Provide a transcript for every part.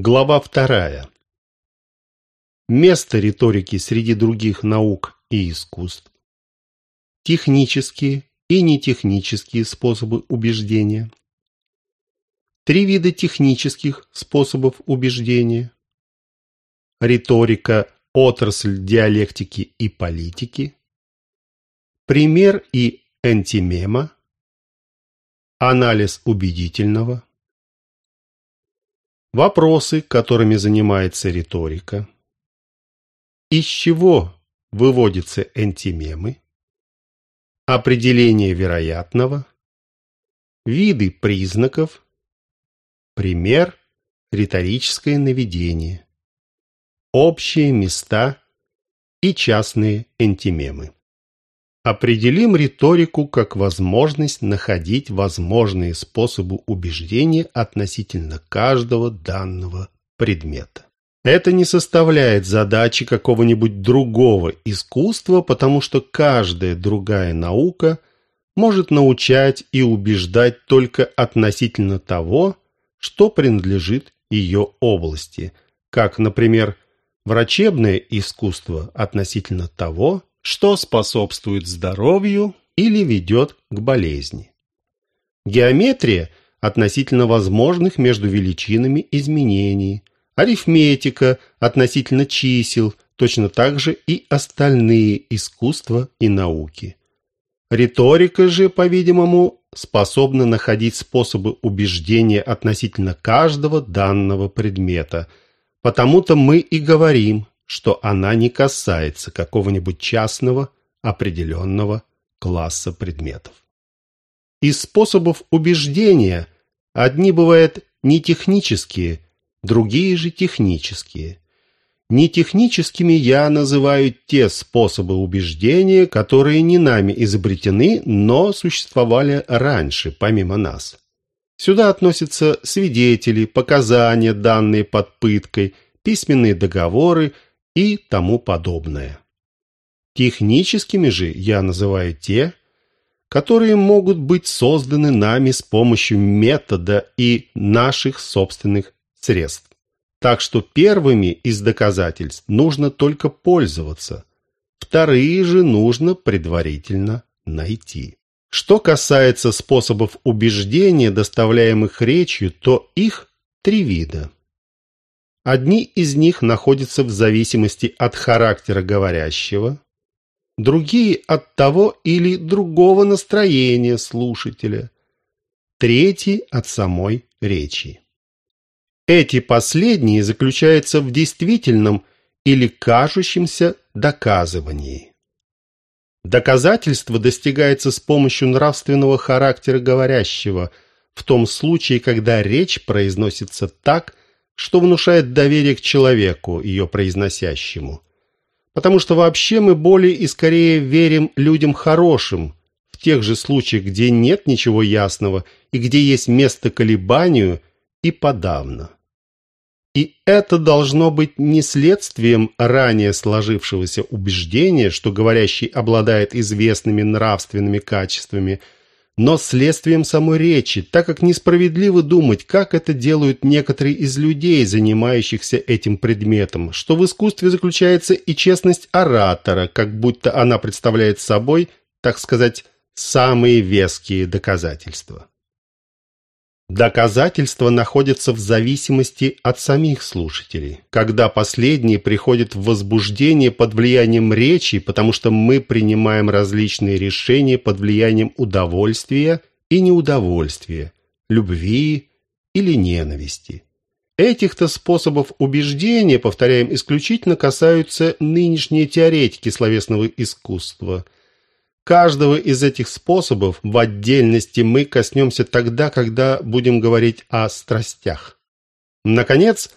Глава вторая. Место риторики среди других наук и искусств. Технические и нетехнические способы убеждения. Три вида технических способов убеждения. Риторика, отрасль диалектики и политики. Пример и антимема. Анализ убедительного. Вопросы, которыми занимается риторика. Из чего выводятся антимемы? Определение вероятного. Виды признаков. Пример. Риторическое наведение. Общие места и частные антимемы. Определим риторику как возможность находить возможные способы убеждения относительно каждого данного предмета. Это не составляет задачи какого-нибудь другого искусства, потому что каждая другая наука может научать и убеждать только относительно того, что принадлежит ее области, как, например, врачебное искусство относительно того, что способствует здоровью или ведет к болезни. Геометрия относительно возможных между величинами изменений, арифметика относительно чисел, точно так же и остальные искусства и науки. Риторика же, по-видимому, способна находить способы убеждения относительно каждого данного предмета, потому-то мы и говорим, что она не касается какого-нибудь частного, определенного класса предметов. Из способов убеждения одни бывают не технические, другие же технические. Нетехническими я называю те способы убеждения, которые не нами изобретены, но существовали раньше, помимо нас. Сюда относятся свидетели, показания, данные под пыткой, письменные договоры и тому подобное. Техническими же я называю те, которые могут быть созданы нами с помощью метода и наших собственных средств. Так что первыми из доказательств нужно только пользоваться, вторые же нужно предварительно найти. Что касается способов убеждения, доставляемых речью, то их три вида. Одни из них находятся в зависимости от характера говорящего, другие от того или другого настроения слушателя, третьи от самой речи. Эти последние заключаются в действительном или кажущемся доказывании. Доказательство достигается с помощью нравственного характера говорящего в том случае, когда речь произносится так, что внушает доверие к человеку, ее произносящему. Потому что вообще мы более и скорее верим людям хорошим, в тех же случаях, где нет ничего ясного и где есть место колебанию и подавно. И это должно быть не следствием ранее сложившегося убеждения, что говорящий обладает известными нравственными качествами – но следствием самой речи, так как несправедливо думать, как это делают некоторые из людей, занимающихся этим предметом, что в искусстве заключается и честность оратора, как будто она представляет собой, так сказать, самые веские доказательства. Доказательства находятся в зависимости от самих слушателей, когда последние приходят в возбуждение под влиянием речи, потому что мы принимаем различные решения под влиянием удовольствия и неудовольствия, любви или ненависти. Этих-то способов убеждения, повторяем, исключительно касаются нынешние теоретики словесного искусства – Каждого из этих способов в отдельности мы коснемся тогда, когда будем говорить о страстях. Наконец,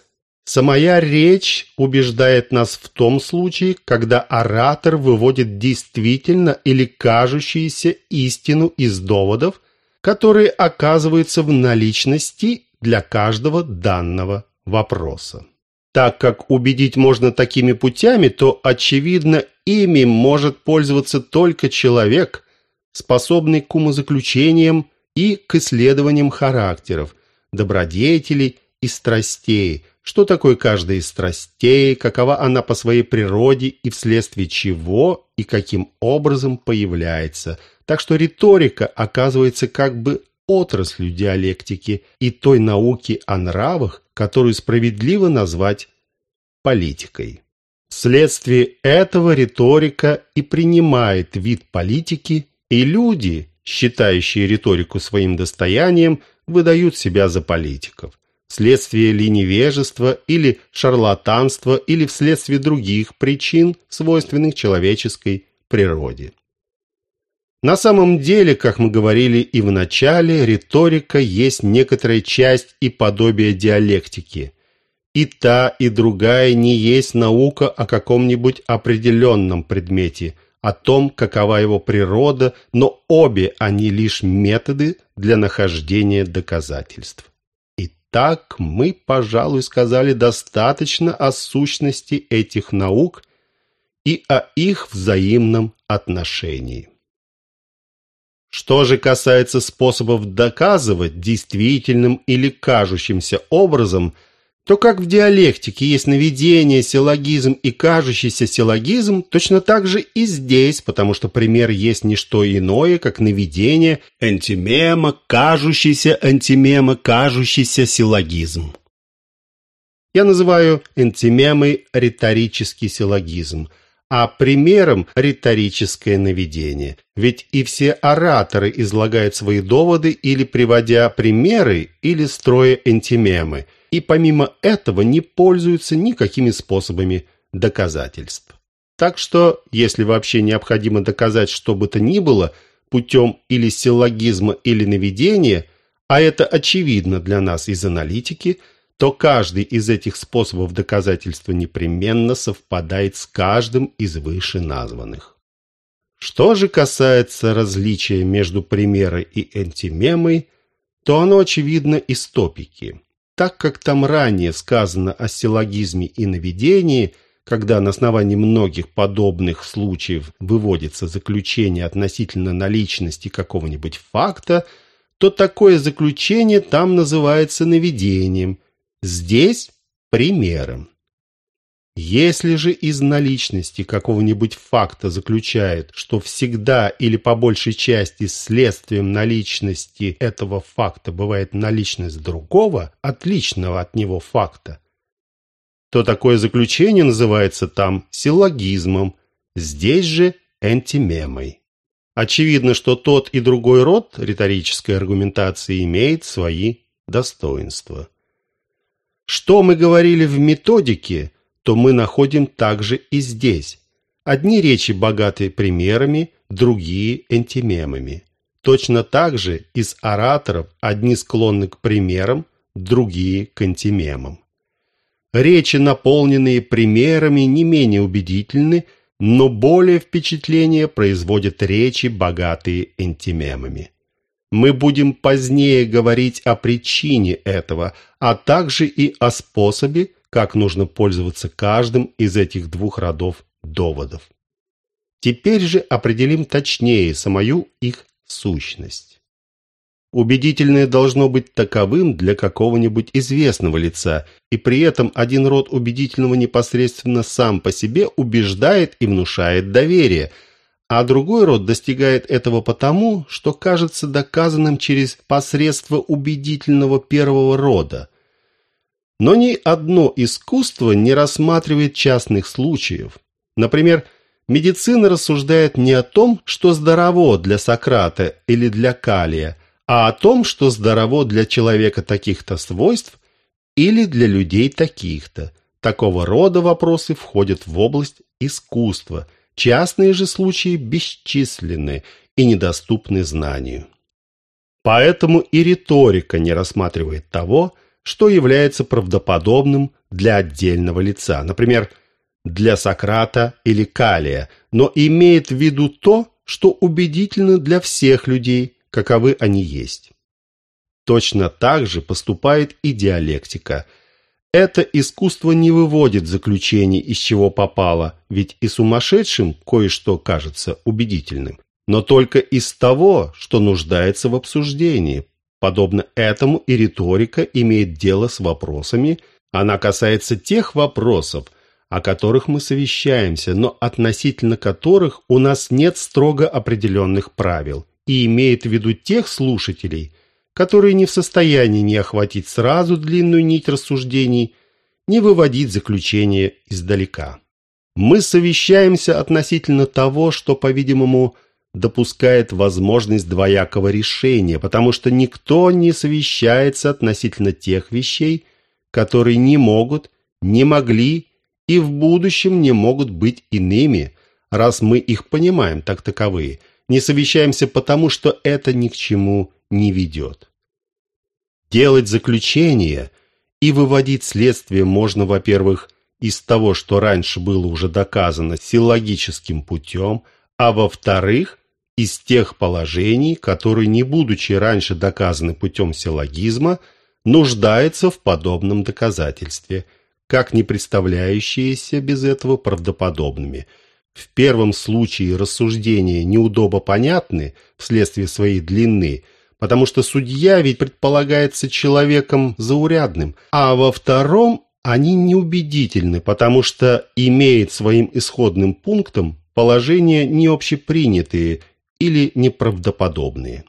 самая речь убеждает нас в том случае, когда оратор выводит действительно или кажущуюся истину из доводов, которые оказываются в наличности для каждого данного вопроса. Так как убедить можно такими путями, то, очевидно, ими может пользоваться только человек, способный к умозаключениям и к исследованиям характеров, добродетелей и страстей. Что такое каждая из страстей, какова она по своей природе и вследствие чего и каким образом появляется. Так что риторика оказывается как бы отраслью диалектики и той науки о нравах, которую справедливо назвать политикой. Вследствие этого риторика и принимает вид политики, и люди, считающие риторику своим достоянием, выдают себя за политиков. Вследствие ли невежества или шарлатанства или вследствие других причин, свойственных человеческой природе. На самом деле, как мы говорили и в начале, риторика есть некоторая часть и подобие диалектики. И та, и другая не есть наука о каком-нибудь определенном предмете, о том, какова его природа, но обе они лишь методы для нахождения доказательств. Итак, мы, пожалуй, сказали достаточно о сущности этих наук и о их взаимном отношении. Что же касается способов доказывать действительным или кажущимся образом, то как в диалектике есть наведение, силлогизм и кажущийся силлогизм, точно так же и здесь, потому что пример есть не что иное, как наведение, антимема, кажущийся антимема, кажущийся силлогизм. Я называю антимемой риторический силлогизм – а примером риторическое наведение. Ведь и все ораторы излагают свои доводы или приводя примеры, или строя антимемы, и помимо этого не пользуются никакими способами доказательств. Так что, если вообще необходимо доказать что бы то ни было путем или силлогизма, или наведения, а это очевидно для нас из аналитики – то каждый из этих способов доказательства непременно совпадает с каждым из вышеназванных. Что же касается различия между примерой и антимемой, то оно очевидно из топики. Так как там ранее сказано о силлогизме и наведении, когда на основании многих подобных случаев выводится заключение относительно наличности какого-нибудь факта, то такое заключение там называется наведением – Здесь примером. Если же из наличности какого-нибудь факта заключает, что всегда или по большей части следствием наличности этого факта бывает наличность другого, отличного от него факта, то такое заключение называется там силлогизмом, здесь же антимемой. Очевидно, что тот и другой род риторической аргументации имеет свои достоинства. Что мы говорили в методике, то мы находим также и здесь. Одни речи богаты примерами, другие – антимемами. Точно так же из ораторов одни склонны к примерам, другие – к антимемам. Речи, наполненные примерами, не менее убедительны, но более впечатление производят речи, богатые антимемами. Мы будем позднее говорить о причине этого, а также и о способе, как нужно пользоваться каждым из этих двух родов доводов. Теперь же определим точнее самую их сущность. Убедительное должно быть таковым для какого-нибудь известного лица, и при этом один род убедительного непосредственно сам по себе убеждает и внушает доверие – а другой род достигает этого потому, что кажется доказанным через посредство убедительного первого рода. Но ни одно искусство не рассматривает частных случаев. Например, медицина рассуждает не о том, что здорово для Сократа или для Калия, а о том, что здорово для человека таких-то свойств или для людей таких-то. Такого рода вопросы входят в область искусства – Частные же случаи бесчисленны и недоступны знанию. Поэтому и риторика не рассматривает того, что является правдоподобным для отдельного лица, например, для Сократа или Калия, но имеет в виду то, что убедительно для всех людей, каковы они есть. Точно так же поступает и диалектика – это искусство не выводит заключений, из чего попало, ведь и сумасшедшим кое-что кажется убедительным, но только из того, что нуждается в обсуждении. Подобно этому и риторика имеет дело с вопросами, она касается тех вопросов, о которых мы совещаемся, но относительно которых у нас нет строго определенных правил, и имеет в виду тех слушателей, которые не в состоянии не охватить сразу длинную нить рассуждений, не выводить заключение издалека. Мы совещаемся относительно того, что, по-видимому, допускает возможность двоякого решения, потому что никто не совещается относительно тех вещей, которые не могут, не могли и в будущем не могут быть иными, раз мы их понимаем так таковые, не совещаемся потому, что это ни к чему не ведет. Делать заключение и выводить следствие можно, во-первых, из того, что раньше было уже доказано силлогическим путем, а во-вторых, из тех положений, которые, не будучи раньше доказаны путем силлогизма, нуждаются в подобном доказательстве – как не представляющиеся без этого правдоподобными. В первом случае рассуждения неудобо понятны вследствие своей длины, потому что судья ведь предполагается человеком заурядным, а во втором они неубедительны, потому что имеет своим исходным пунктом положения необщепринятые или неправдоподобные.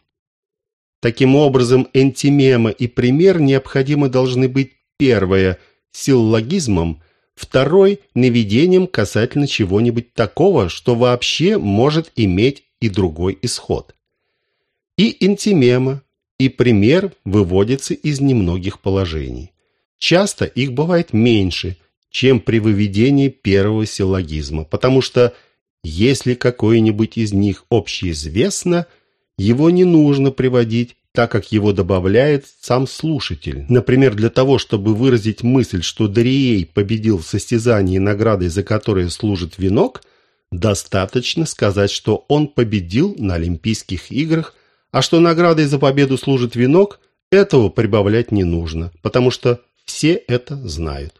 Таким образом, энтимема и пример необходимо должны быть первое – силлогизмом, второй – наведением касательно чего-нибудь такого, что вообще может иметь и другой исход. И интимема, и пример выводятся из немногих положений. Часто их бывает меньше, чем при выведении первого силлогизма, потому что если какое-нибудь из них общеизвестно, его не нужно приводить так как его добавляет сам слушатель. Например, для того, чтобы выразить мысль, что Дарией победил в состязании, наградой за которое служит венок, достаточно сказать, что он победил на Олимпийских играх, а что наградой за победу служит венок, этого прибавлять не нужно, потому что все это знают.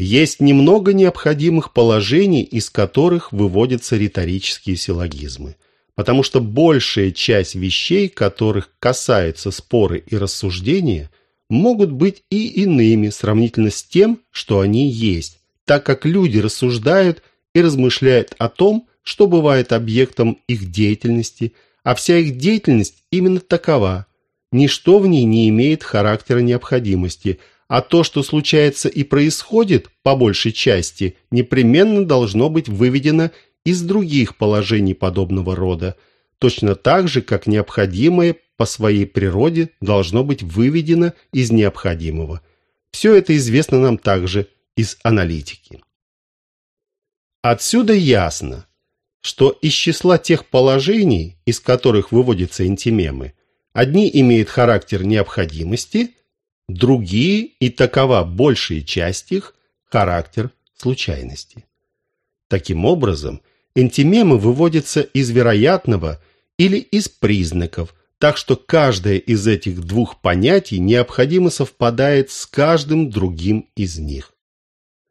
Есть немного необходимых положений, из которых выводятся риторические силлогизмы – потому что большая часть вещей, которых касаются споры и рассуждения, могут быть и иными сравнительно с тем, что они есть, так как люди рассуждают и размышляют о том, что бывает объектом их деятельности, а вся их деятельность именно такова. Ничто в ней не имеет характера необходимости, а то, что случается и происходит, по большей части, непременно должно быть выведено из других положений подобного рода, точно так же, как необходимое по своей природе должно быть выведено из необходимого. Все это известно нам также из аналитики. Отсюда ясно, что из числа тех положений, из которых выводятся интимемы, одни имеют характер необходимости, другие, и такова большая часть их, характер случайности. Таким образом, Энтимемы выводятся из вероятного или из признаков, так что каждое из этих двух понятий необходимо совпадает с каждым другим из них.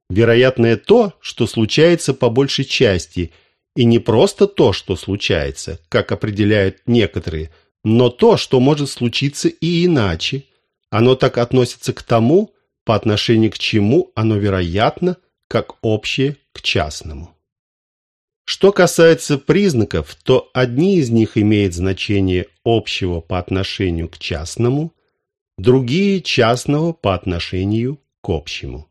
Вероятное то, что случается по большей части, и не просто то, что случается, как определяют некоторые, но то, что может случиться и иначе. Оно так относится к тому, по отношению к чему оно вероятно, как общее к частному. Что касается признаков, то одни из них имеют значение общего по отношению к частному, другие – частного по отношению к общему.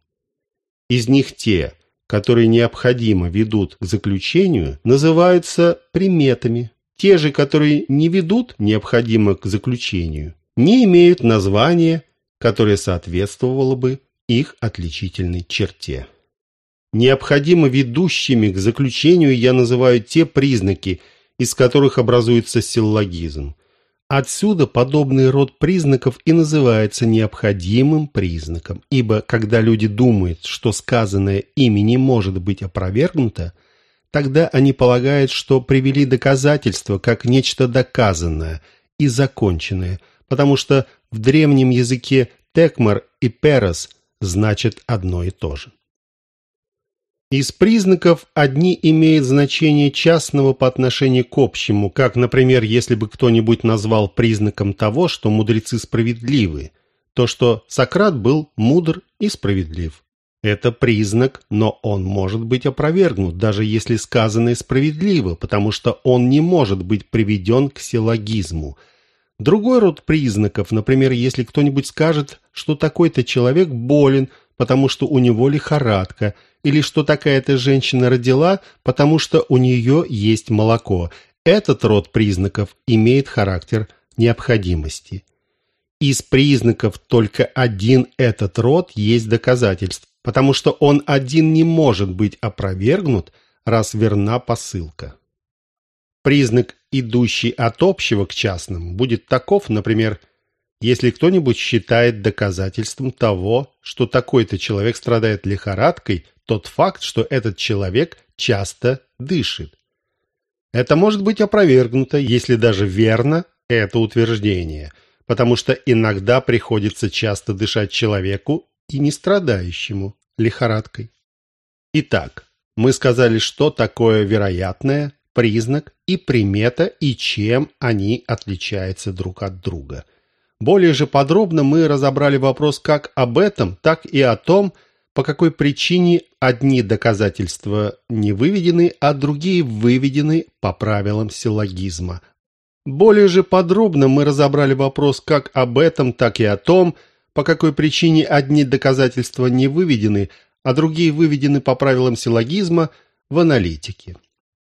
Из них те, которые необходимо ведут к заключению, называются приметами. Те же, которые не ведут необходимо к заключению, не имеют названия, которое соответствовало бы их отличительной черте. Необходимо ведущими к заключению я называю те признаки, из которых образуется силлогизм. Отсюда подобный род признаков и называется необходимым признаком, ибо когда люди думают, что сказанное ими не может быть опровергнуто, тогда они полагают, что привели доказательство как нечто доказанное и законченное, потому что в древнем языке «текмар» и «перос» значат одно и то же. Из признаков одни имеют значение частного по отношению к общему, как, например, если бы кто-нибудь назвал признаком того, что мудрецы справедливы, то, что Сократ был мудр и справедлив. Это признак, но он может быть опровергнут, даже если сказанное справедливо, потому что он не может быть приведен к силлогизму. Другой род признаков, например, если кто-нибудь скажет, что такой-то человек болен, потому что у него лихорадка – или что такая-то женщина родила, потому что у нее есть молоко. Этот род признаков имеет характер необходимости. Из признаков только один этот род есть доказательств, потому что он один не может быть опровергнут, раз верна посылка. Признак, идущий от общего к частному, будет таков, например, если кто-нибудь считает доказательством того, что такой-то человек страдает лихорадкой, тот факт, что этот человек часто дышит. Это может быть опровергнуто, если даже верно это утверждение, потому что иногда приходится часто дышать человеку и не страдающему лихорадкой. Итак, мы сказали, что такое вероятное, признак и примета и чем они отличаются друг от друга. Более же подробно мы разобрали вопрос как об этом, так и о том, по какой причине одни доказательства не выведены, а другие выведены по правилам силлогизма. Более же подробно мы разобрали вопрос как об этом, так и о том, по какой причине одни доказательства не выведены, а другие выведены по правилам силлогизма в аналитике.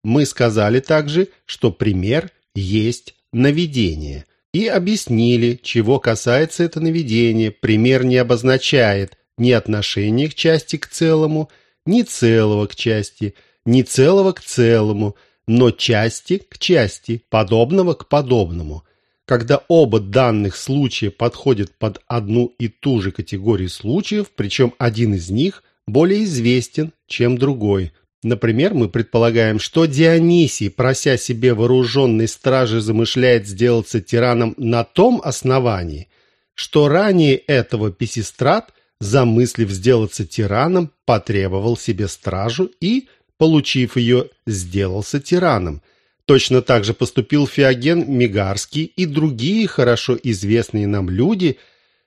Мы сказали также, что пример есть наведение, и объяснили, чего касается это наведение. Пример не обозначает – ни отношения к части к целому, ни целого к части, ни целого к целому, но части к части, подобного к подобному. Когда оба данных случая подходят под одну и ту же категорию случаев, причем один из них более известен, чем другой. Например, мы предполагаем, что Дионисий, прося себе вооруженной стражи, замышляет сделаться тираном на том основании, что ранее этого Песистрат замыслив сделаться тираном, потребовал себе стражу и, получив ее, сделался тираном. Точно так же поступил Феоген Мигарский и другие хорошо известные нам люди.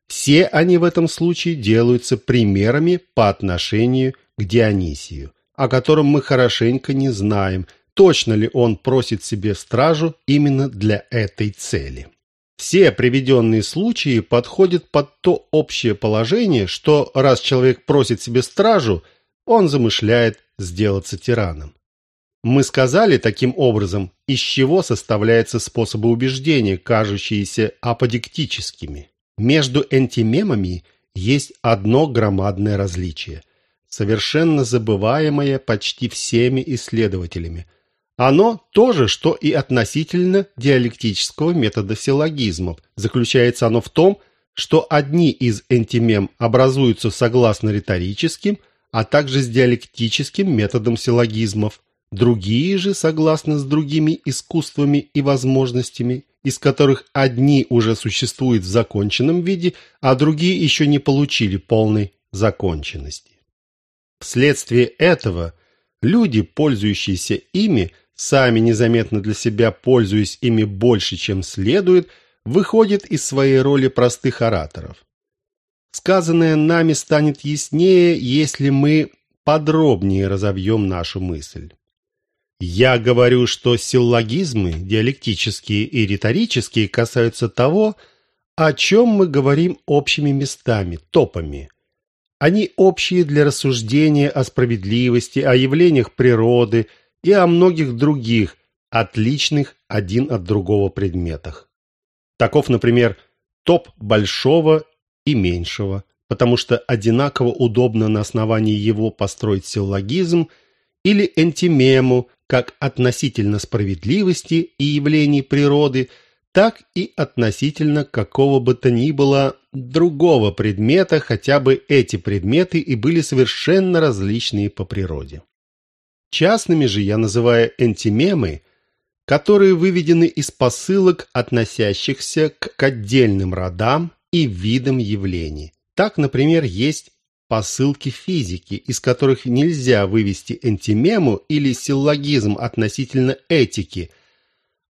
Все они в этом случае делаются примерами по отношению к Дионисию, о котором мы хорошенько не знаем, точно ли он просит себе стражу именно для этой цели. Все приведенные случаи подходят под то общее положение, что раз человек просит себе стражу, он замышляет сделаться тираном. Мы сказали таким образом, из чего составляются способы убеждения, кажущиеся аподиктическими. Между энтимемами есть одно громадное различие, совершенно забываемое почти всеми исследователями – оно то же, что и относительно диалектического метода силлогизмов. Заключается оно в том, что одни из энтимем образуются согласно риторическим, а также с диалектическим методом силлогизмов, другие же согласно с другими искусствами и возможностями, из которых одни уже существуют в законченном виде, а другие еще не получили полной законченности. Вследствие этого люди, пользующиеся ими, сами незаметно для себя пользуясь ими больше, чем следует, выходят из своей роли простых ораторов. Сказанное нами станет яснее, если мы подробнее разовьем нашу мысль. Я говорю, что силлогизмы, диалектические и риторические, касаются того, о чем мы говорим общими местами, топами. Они общие для рассуждения о справедливости, о явлениях природы – и о многих других, отличных один от другого предметах. Таков, например, топ большого и меньшего, потому что одинаково удобно на основании его построить силлогизм или энтимему, как относительно справедливости и явлений природы, так и относительно какого бы то ни было другого предмета, хотя бы эти предметы и были совершенно различные по природе. Частными же я называю энтимемы, которые выведены из посылок, относящихся к отдельным родам и видам явлений. Так, например, есть посылки физики, из которых нельзя вывести антимему или силлогизм относительно этики.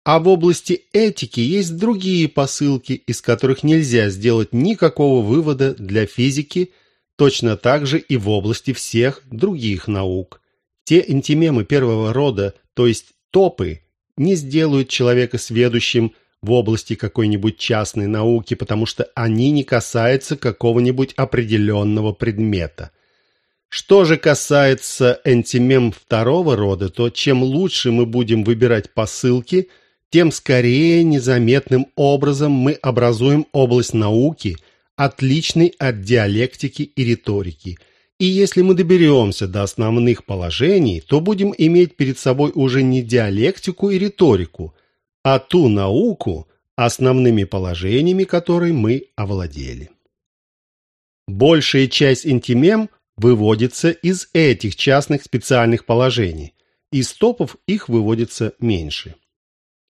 А в области этики есть другие посылки, из которых нельзя сделать никакого вывода для физики, точно так же и в области всех других наук. Те антимемы первого рода, то есть топы, не сделают человека сведущим в области какой-нибудь частной науки, потому что они не касаются какого-нибудь определенного предмета. Что же касается антимем второго рода, то чем лучше мы будем выбирать посылки, тем скорее незаметным образом мы образуем область науки, отличной от диалектики и риторики. И если мы доберемся до основных положений, то будем иметь перед собой уже не диалектику и риторику, а ту науку, основными положениями которой мы овладели. Большая часть интимем выводится из этих частных специальных положений, из топов их выводится меньше.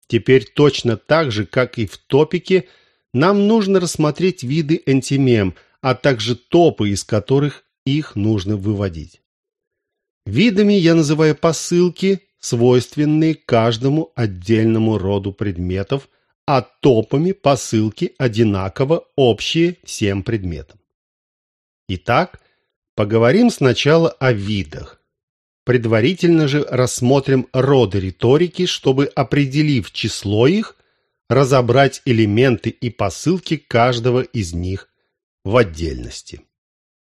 Теперь точно так же, как и в топике, нам нужно рассмотреть виды антимем, а также топы, из которых их нужно выводить. Видами я называю посылки, свойственные каждому отдельному роду предметов, а топами посылки одинаково общие всем предметам. Итак, поговорим сначала о видах. Предварительно же рассмотрим роды риторики, чтобы, определив число их, разобрать элементы и посылки каждого из них в отдельности.